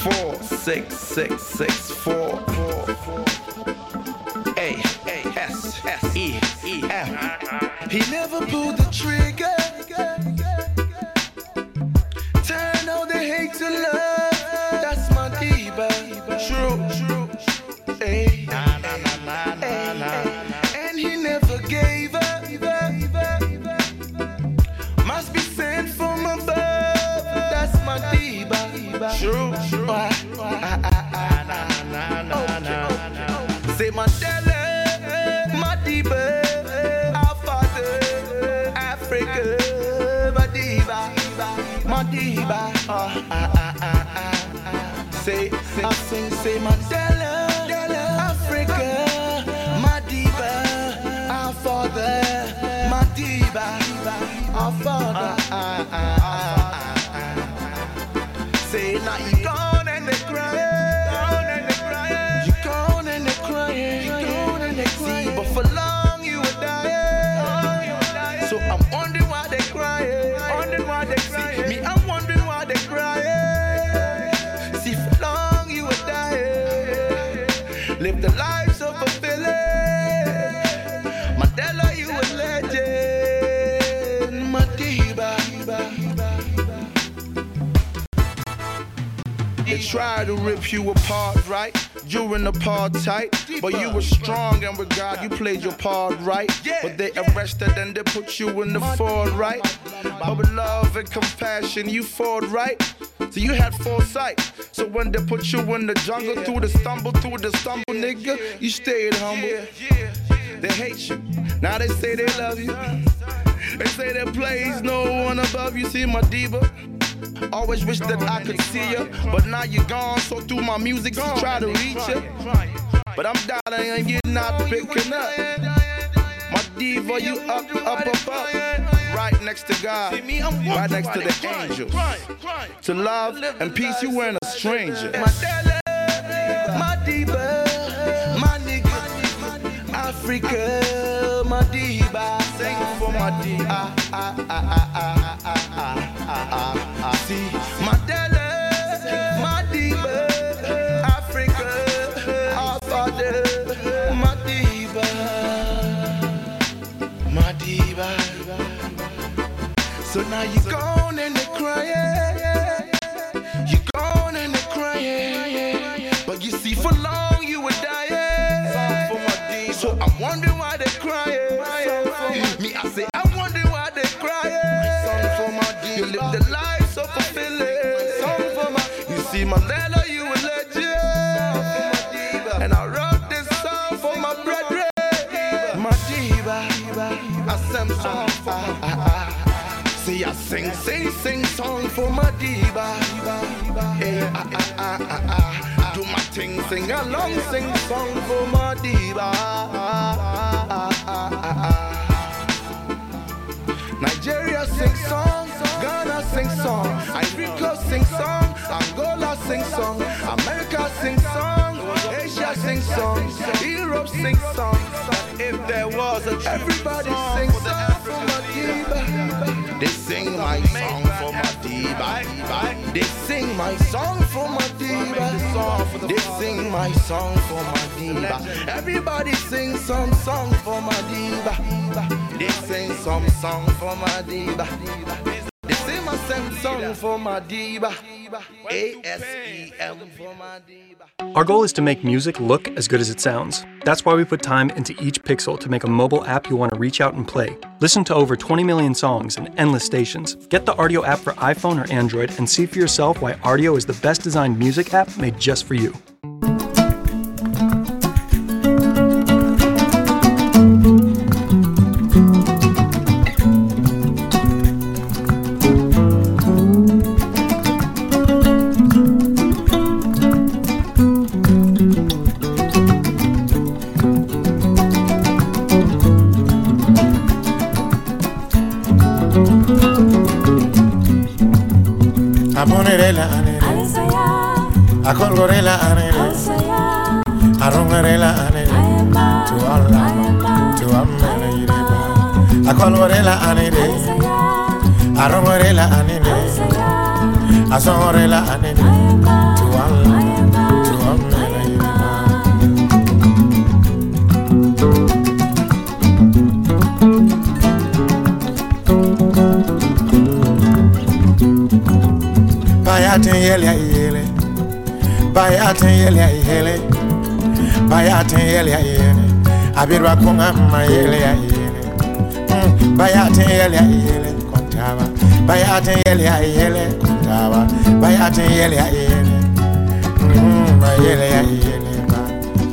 four, six, six, six, four, four, four. A, A, S, S, E, E, F. He never pulled the trigger. Madiba. Ah ah, ah, ah, ah, say, say, say Mandela, Africa, Madiba, our father, Madiba, our father. Live the life so fulfilling. Mandela, you a legend, Madiba. They tried to rip you apart, right? During apartheid, but you were strong and with God, you played your part, right? But they arrested and they put you in the fort, right? But with love and compassion, you fought, right? So you had foresight. So when they put you in the jungle, through the stumble, through the stumble, nigga, you stayed humble. They hate you. Now they say they love you. They say there plays no one above you. See Madiba. Always wish that I could see you, but now you're gone. So through my music, I try to reach you. But I'm dying and you're not picking up. My diva, you up, up, up, up. Right next to God, right next to the angels. To love and peace, you weren't a stranger. Madiba, my nigga, Africa, my diva, sing for my diva. Ah, ah, ah, So now you gone and they crying. You gone and they crying. But you see, for long you were dying. So I'm wondering why they're crying. Me, I say, I'm wondering why they're crying. You live the life so fulfilling. You see, Mandela, you a legend. And I wrote this song for my brethren. My diva, I sing song for my See, I sing, sing, sing song for Madiba. Hey, ah, ah, ah, ah, ah. Do my thing, sing along, sing song for Madiba. Ah, ah, ah, ah, ah. Nigeria sing song, Ghana sing song, Ivory Coast sing song, Angola sing song, America sing song, Asia sing song, Europe sing song. If there was a everybody sing song They sing my song for my diva. They sing my song for Madiba. Everybody sing some song for my diva. They sing some song for Madiba. They sing my same song for Madiba. A S M for Madiba. Our goal is to make music look as good as it sounds. That's why we put time into each pixel to make a mobile app you want to reach out and play. Listen to over 20 million songs and endless stations. Get the Rdio app for iPhone or Android and see for yourself why Rdio is the best designed music app made just for you. a ponere la anere a colgore la anere a rongare la anere to Allah to amere yire a colgore la anere a rongare la anere a sonore la anere to Allah bayatin yele yele. Bayatin yele yele. Bayatin yele yele. Abirwa kunga ma yele yele. Mm, bayatin yele yele kontaba. Bayatin yele yele kontaba. Bayatin yele yele. Mm, ma yele yele